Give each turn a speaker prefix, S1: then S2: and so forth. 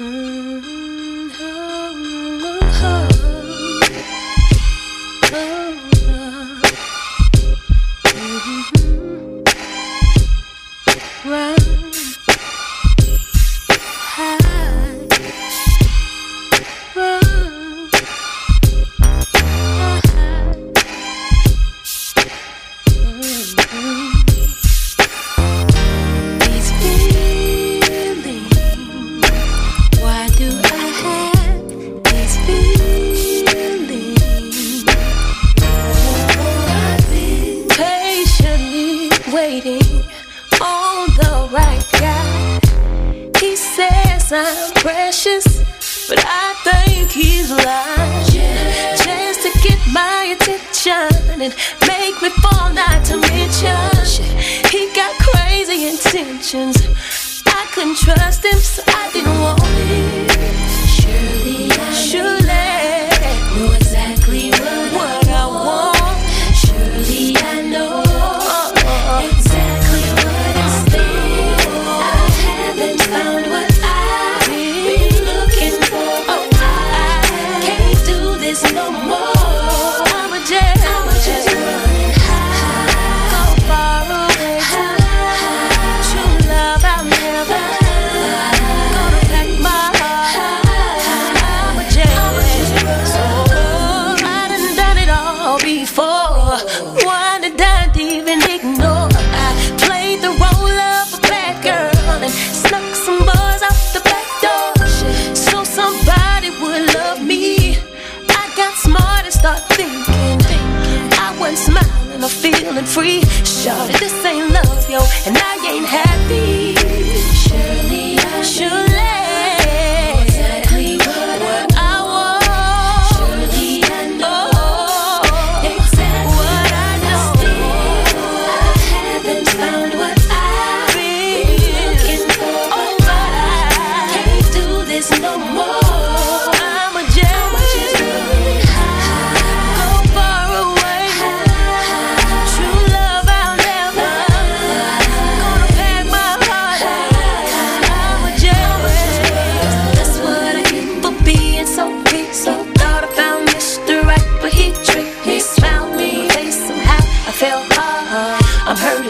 S1: Mm-hmm. thinks I'm precious, but I think he's lying. Chance to get my attention and make me fall not to mention. He got crazy intentions. I couldn't trust him, so I didn't want him. It's no more. I'ma high, far away. Love, I'll gonna my heart. I'ma oh, I done it all before. Even ignore. I played the role of a bad girl and snuck some out the back door, so somebody would love me start thinking. I went smiling, I'm feeling free. Shawty, feel hard. I'm hurting.